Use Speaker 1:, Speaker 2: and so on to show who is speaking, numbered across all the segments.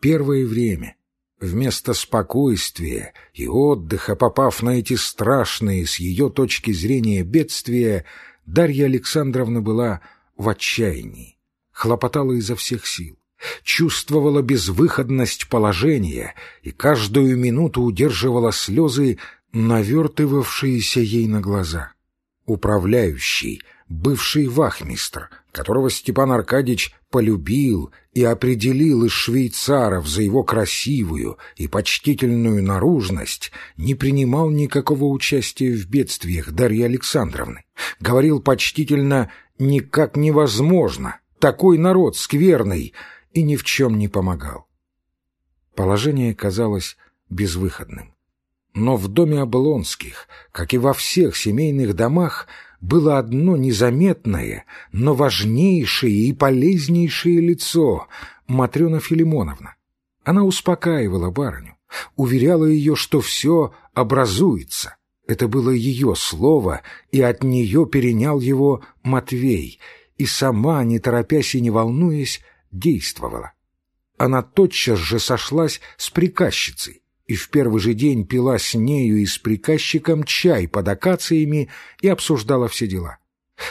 Speaker 1: Первое время, вместо спокойствия и отдыха, попав на эти страшные с ее точки зрения бедствия, Дарья Александровна была в отчаянии, хлопотала изо всех сил, чувствовала безвыходность положения и каждую минуту удерживала слезы, навертывавшиеся ей на глаза. Управляющий, бывший вахмистр, которого Степан Аркадьич полюбил и определил из швейцаров за его красивую и почтительную наружность, не принимал никакого участия в бедствиях Дарьи Александровны. Говорил почтительно «никак невозможно, такой народ скверный» и ни в чем не помогал. Положение казалось безвыходным. Но в доме Облонских, как и во всех семейных домах, было одно незаметное, но важнейшее и полезнейшее лицо — Матрена Филимоновна. Она успокаивала барыню, уверяла ее, что все образуется. Это было ее слово, и от нее перенял его Матвей, и сама, не торопясь и не волнуясь, действовала. Она тотчас же сошлась с приказчицей, и в первый же день пила с нею и с приказчиком чай под акациями и обсуждала все дела.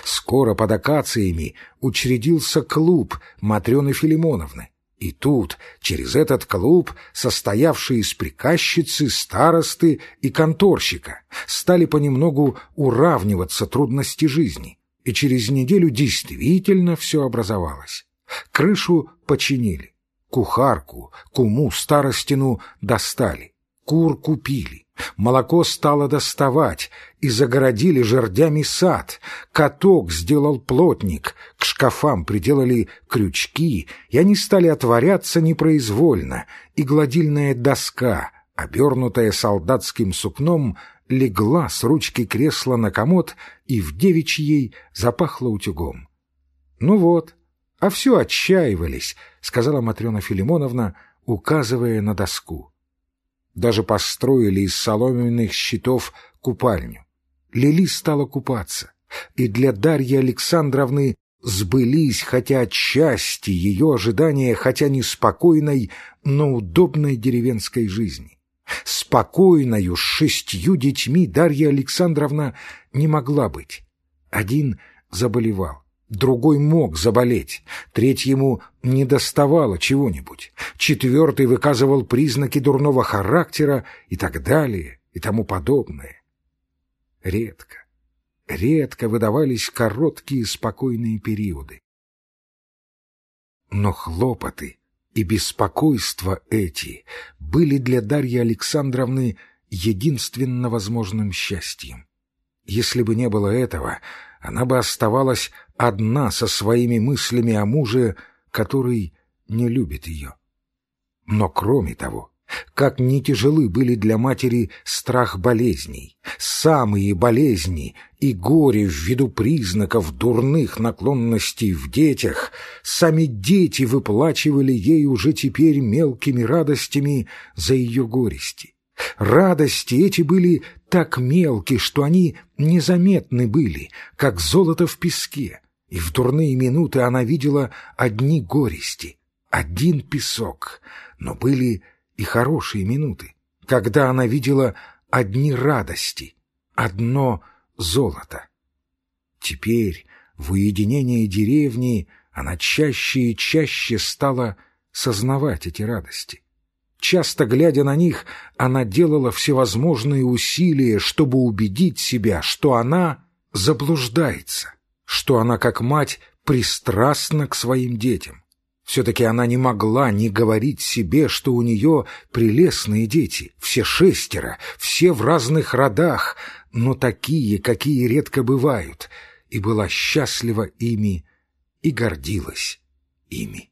Speaker 1: Скоро под акациями учредился клуб Матрены Филимоновны. И тут, через этот клуб, состоявший из приказчицы, старосты и конторщика, стали понемногу уравниваться трудности жизни, и через неделю действительно все образовалось. Крышу починили, Кухарку, куму, старостину достали, кур купили, молоко стало доставать, и загородили жердями сад, каток сделал плотник, к шкафам приделали крючки, и они стали отворяться непроизвольно, и гладильная доска, обернутая солдатским сукном, легла с ручки кресла на комод и в девичьей запахло утюгом. Ну вот, а все отчаивались, — сказала Матрена Филимоновна, указывая на доску. Даже построили из соломенных щитов купальню. Лили стала купаться, и для Дарьи Александровны сбылись, хотя отчасти ее ожидания, хотя неспокойной, но удобной деревенской жизни. Спокойною с шестью детьми Дарья Александровна не могла быть. Один заболевал, Другой мог заболеть, третьему не доставало чего-нибудь, четвертый выказывал признаки дурного характера и так далее и тому подобное. Редко, редко выдавались короткие спокойные периоды. Но хлопоты и беспокойства эти были для Дарьи Александровны единственно возможным счастьем. Если бы не было этого, она бы оставалась одна со своими мыслями о муже, который не любит ее. Но кроме того, как не тяжелы были для матери страх болезней, самые болезни и горе в виду признаков дурных наклонностей в детях, сами дети выплачивали ей уже теперь мелкими радостями за ее горести. Радости эти были так мелки, что они незаметны были, как золото в песке, и в дурные минуты она видела одни горести, один песок, но были и хорошие минуты, когда она видела одни радости, одно золото. Теперь, в уединении деревни, она чаще и чаще стала сознавать эти радости. Часто глядя на них, она делала всевозможные усилия, чтобы убедить себя, что она заблуждается, что она, как мать, пристрастна к своим детям. Все-таки она не могла не говорить себе, что у нее прелестные дети, все шестеро, все в разных родах, но такие, какие редко бывают, и была счастлива ими и гордилась ими.